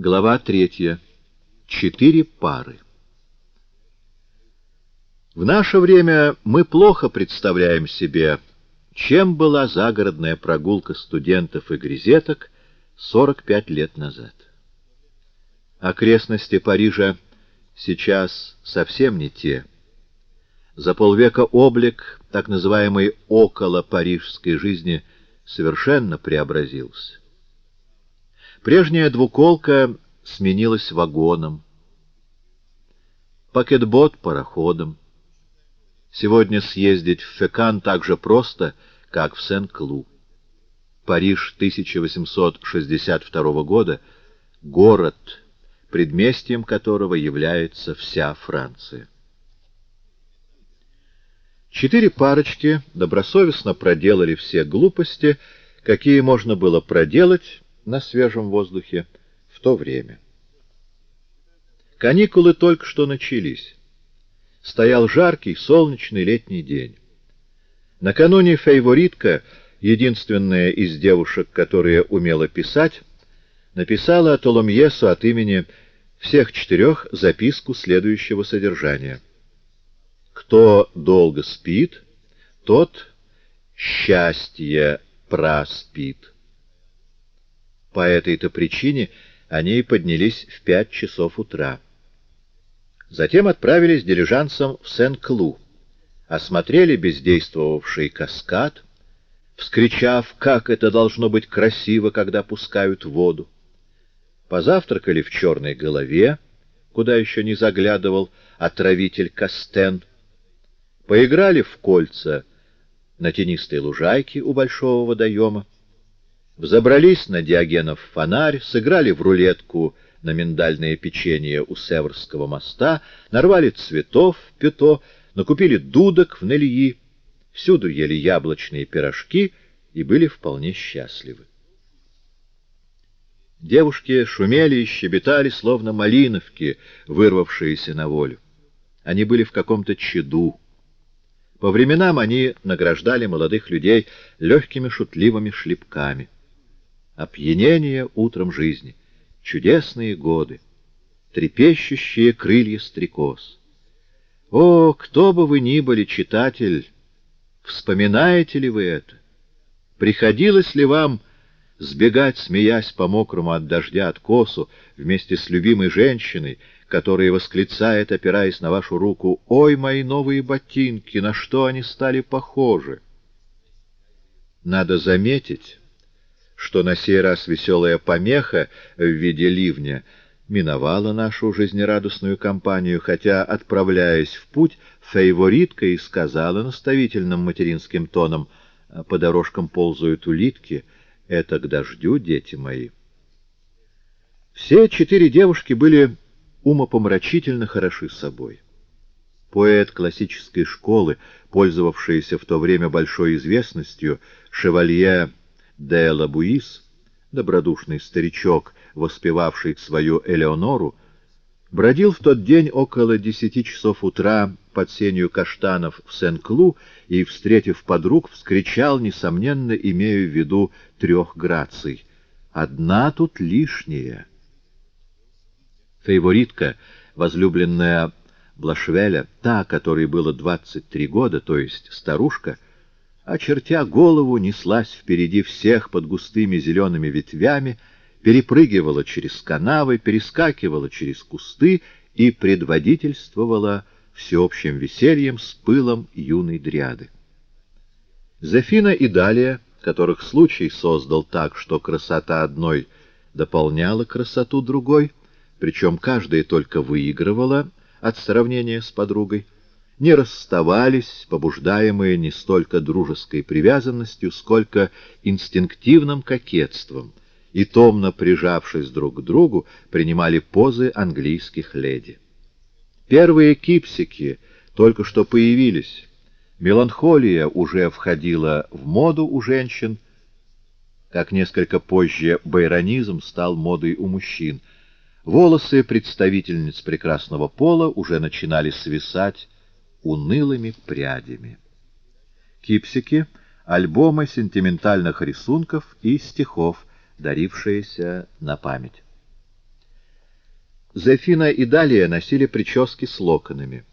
Глава третья. Четыре пары. В наше время мы плохо представляем себе, чем была загородная прогулка студентов и грезеток 45 лет назад. Окрестности Парижа сейчас совсем не те. За полвека облик так называемой около парижской жизни совершенно преобразился. Прежняя двуколка сменилась вагоном, пакетбот — пароходом. Сегодня съездить в Фекан так же просто, как в Сен-Клу. Париж 1862 года — город, предместьем которого является вся Франция. Четыре парочки добросовестно проделали все глупости, какие можно было проделать на свежем воздухе в то время. Каникулы только что начались. Стоял жаркий, солнечный летний день. Накануне фейворитка, единственная из девушек, которая умела писать, написала Толомьесу от имени всех четырех записку следующего содержания. «Кто долго спит, тот счастье проспит». По этой-то причине они поднялись в пять часов утра. Затем отправились дилижансом в Сен-Клу, осмотрели бездействовавший каскад, вскричав, как это должно быть красиво, когда пускают воду. Позавтракали в черной голове, куда еще не заглядывал отравитель Кастен. Поиграли в кольца на тенистой лужайке у большого водоема. Взобрались на Диогенов фонарь, сыграли в рулетку на миндальное печенье у Северского моста, нарвали цветов в пюто, накупили дудок в Нельи, всюду ели яблочные пирожки и были вполне счастливы. Девушки шумели и щебетали, словно малиновки, вырвавшиеся на волю. Они были в каком-то чаду. По временам они награждали молодых людей легкими шутливыми шлепками опьянение утром жизни, чудесные годы, трепещущие крылья стрекоз. О, кто бы вы ни были, читатель, вспоминаете ли вы это? Приходилось ли вам сбегать, смеясь по мокрому от дождя откосу, вместе с любимой женщиной, которая восклицает, опираясь на вашу руку, «Ой, мои новые ботинки, на что они стали похожи?» Надо заметить, что на сей раз веселая помеха в виде ливня миновала нашу жизнерадостную компанию, хотя, отправляясь в путь, фейворитка и сказала наставительным материнским тоном «По дорожкам ползают улитки, это к дождю, дети мои». Все четыре девушки были умопомрачительно хороши собой. Поэт классической школы, пользовавшийся в то время большой известностью, шевалье де Лабуис, добродушный старичок, воспевавший свою Элеонору, бродил в тот день около десяти часов утра под сенью каштанов в Сен-Клу и, встретив подруг, вскричал, несомненно, имея в виду трех граций. «Одна тут лишняя». Фейворитка, возлюбленная Блашвеля, та, которой было двадцать три года, то есть старушка, — очертя голову, неслась впереди всех под густыми зелеными ветвями, перепрыгивала через канавы, перескакивала через кусты и предводительствовала всеобщим весельем с пылом юной дриады. Зефина и Далия, которых случай создал так, что красота одной дополняла красоту другой, причем каждая только выигрывала от сравнения с подругой, не расставались, побуждаемые не столько дружеской привязанностью, сколько инстинктивным кокетством, и, томно прижавшись друг к другу, принимали позы английских леди. Первые кипсики только что появились, меланхолия уже входила в моду у женщин, как несколько позже байронизм стал модой у мужчин. Волосы представительниц прекрасного пола уже начинали свисать, унылыми прядями. Кипсики — альбомы сентиментальных рисунков и стихов, дарившиеся на память. Зефина и Далия носили прически с локонами.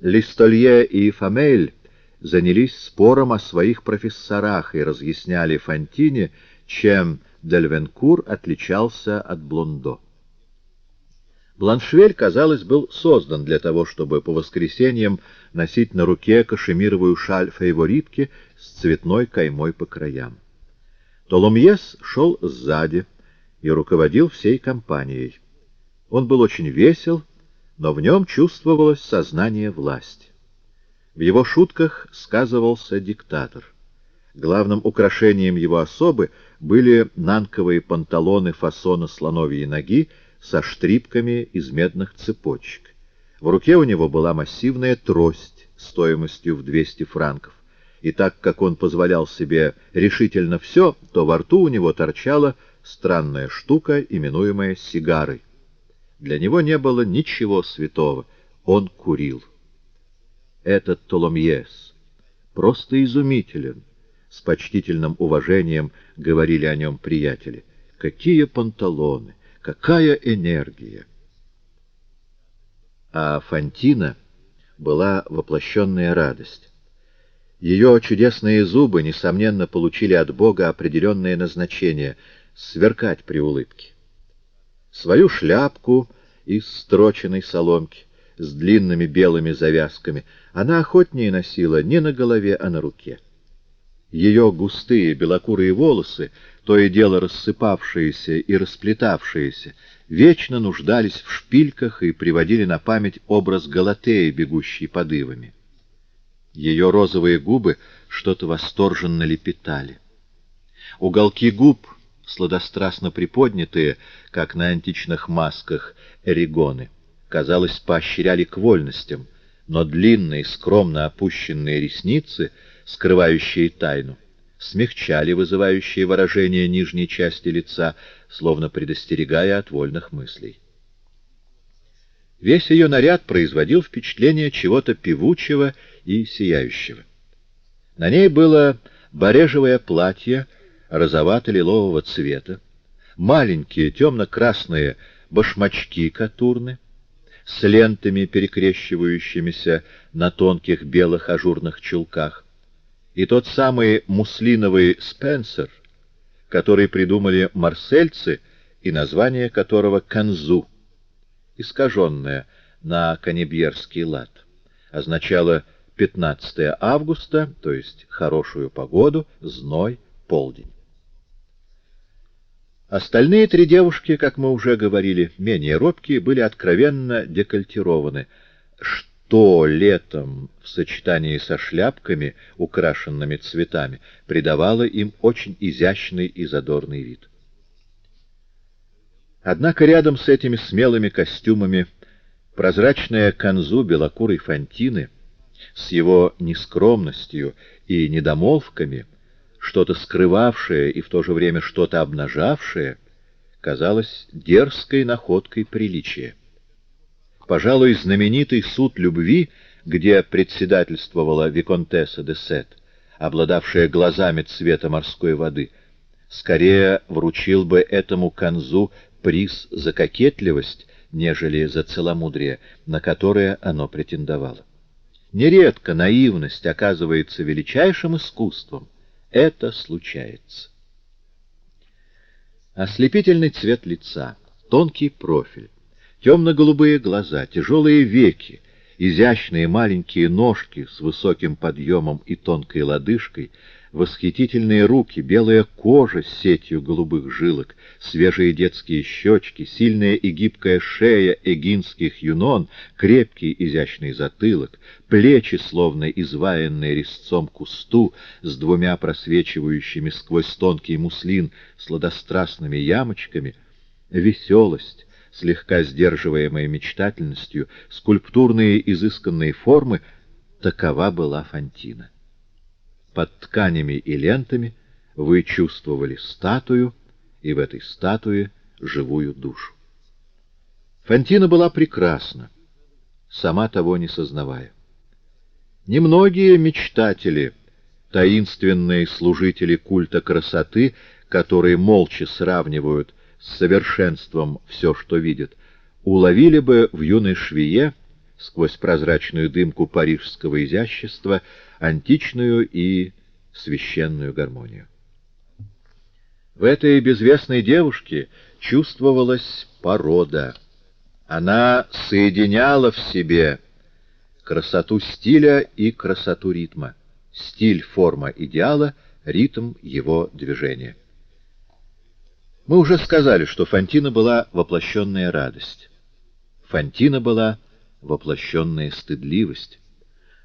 Листолье и Фамель занялись спором о своих профессорах и разъясняли Фонтине, чем Дельвенкур отличался от Блондо. Бланшвель, казалось, был создан для того, чтобы по воскресеньям носить на руке кашемировую шаль фаворитки с цветной каймой по краям. Толомьес шел сзади и руководил всей компанией. Он был очень весел, но в нем чувствовалось сознание власти. В его шутках сказывался диктатор. Главным украшением его особы были нанковые панталоны фасона слоновьей ноги со штрипками из медных цепочек. В руке у него была массивная трость стоимостью в 200 франков. И так как он позволял себе решительно все, то во рту у него торчала странная штука, именуемая сигарой. Для него не было ничего святого. Он курил. Этот Толомьес просто изумителен. С почтительным уважением говорили о нем приятели. Какие панталоны! Какая энергия! А Фантина была воплощенная радость. Ее чудесные зубы, несомненно, получили от Бога определенное назначение — сверкать при улыбке свою шляпку из строченной соломки с длинными белыми завязками она охотнее носила не на голове, а на руке. Ее густые белокурые волосы, то и дело рассыпавшиеся и расплетавшиеся, вечно нуждались в шпильках и приводили на память образ Галатеи, бегущей под ивами. Ее розовые губы что-то восторженно лепетали. Уголки губ сладострастно приподнятые, как на античных масках эригоны, казалось, поощряли к вольностям, но длинные, скромно опущенные ресницы, скрывающие тайну, смягчали вызывающие выражение нижней части лица, словно предостерегая от вольных мыслей. Весь ее наряд производил впечатление чего-то певучего и сияющего. На ней было барежевое платье, розовато-лилового цвета, маленькие темно-красные башмачки катурны с лентами, перекрещивающимися на тонких белых ажурных чулках, и тот самый муслиновый «Спенсер», который придумали марсельцы и название которого «Канзу», искаженное на канебьерский лад, означало 15 августа, то есть хорошую погоду, зной, полдень. Остальные три девушки, как мы уже говорили, менее робкие, были откровенно декольтированы, что летом в сочетании со шляпками, украшенными цветами, придавало им очень изящный и задорный вид. Однако рядом с этими смелыми костюмами прозрачная канзу белокурой фантины с его нескромностью и недомолвками — что-то скрывавшее и в то же время что-то обнажавшее, казалось дерзкой находкой приличия. Пожалуй, знаменитый суд любви, где председательствовала виконтесса де Сет, обладавшая глазами цвета морской воды, скорее вручил бы этому конзу приз за кокетливость, нежели за целомудрие, на которое оно претендовало. Нередко наивность оказывается величайшим искусством, это случается. Ослепительный цвет лица, тонкий профиль, темно-голубые глаза, тяжелые веки, изящные маленькие ножки с высоким подъемом и тонкой лодыжкой — восхитительные руки, белая кожа с сетью голубых жилок, свежие детские щечки, сильная и гибкая шея эгинских юнон, крепкий изящный затылок, плечи, словно изваянные резцом кусту, с двумя просвечивающими сквозь тонкий муслин сладострастными ямочками, веселость, слегка сдерживаемая мечтательностью, скульптурные изысканные формы — такова была Фантина под тканями и лентами вы чувствовали статую, и в этой статуе живую душу. Фантина была прекрасна, сама того не сознавая. Немногие мечтатели, таинственные служители культа красоты, которые молча сравнивают с совершенством все, что видят, уловили бы в юной швее сквозь прозрачную дымку парижского изящества античную и священную гармонию. В этой безвестной девушке чувствовалась порода. Она соединяла в себе красоту стиля и красоту ритма. Стиль — форма идеала, ритм — его движения. Мы уже сказали, что Фантина была воплощенная радость. Фантина была воплощенная стыдливость.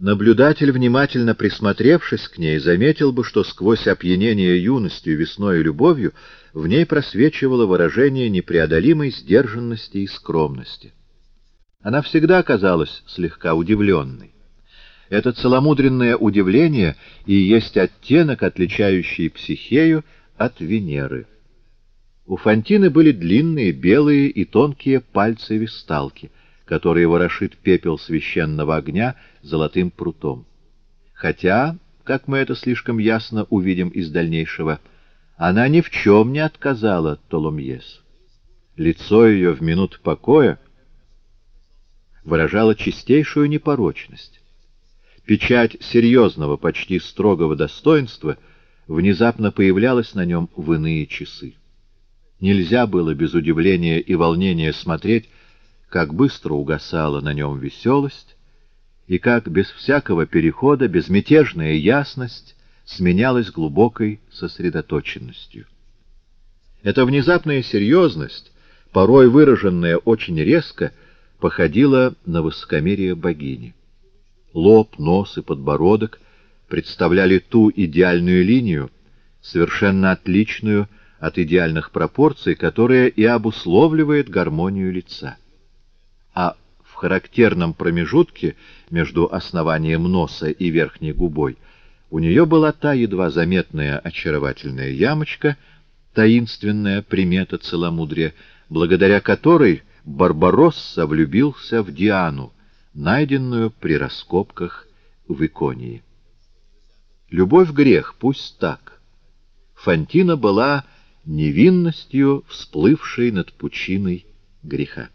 Наблюдатель, внимательно присмотревшись к ней, заметил бы, что сквозь опьянение юностью, весной и любовью в ней просвечивало выражение непреодолимой сдержанности и скромности. Она всегда казалась слегка удивленной. Это целомудренное удивление и есть оттенок, отличающий психею от Венеры. У Фантины были длинные, белые и тонкие пальцы висталки, которые ворошит пепел священного огня золотым прутом. Хотя, как мы это слишком ясно увидим из дальнейшего, она ни в чем не отказала Толомьес. Лицо ее в минут покоя выражало чистейшую непорочность. Печать серьезного, почти строгого достоинства внезапно появлялась на нем в иные часы. Нельзя было без удивления и волнения смотреть, как быстро угасала на нем веселость, и как без всякого перехода безмятежная ясность сменялась глубокой сосредоточенностью. Эта внезапная серьезность, порой выраженная очень резко, походила на высокомерие богини. Лоб, нос и подбородок представляли ту идеальную линию, совершенно отличную от идеальных пропорций, которая и обусловливает гармонию лица. А в характерном промежутке между основанием носа и верхней губой у нее была та едва заметная очаровательная ямочка, таинственная примета целомудрия, благодаря которой Барбаросса влюбился в Диану, найденную при раскопках в Иконии. Любовь — грех, пусть так. Фантина была невинностью, всплывшей над пучиной греха.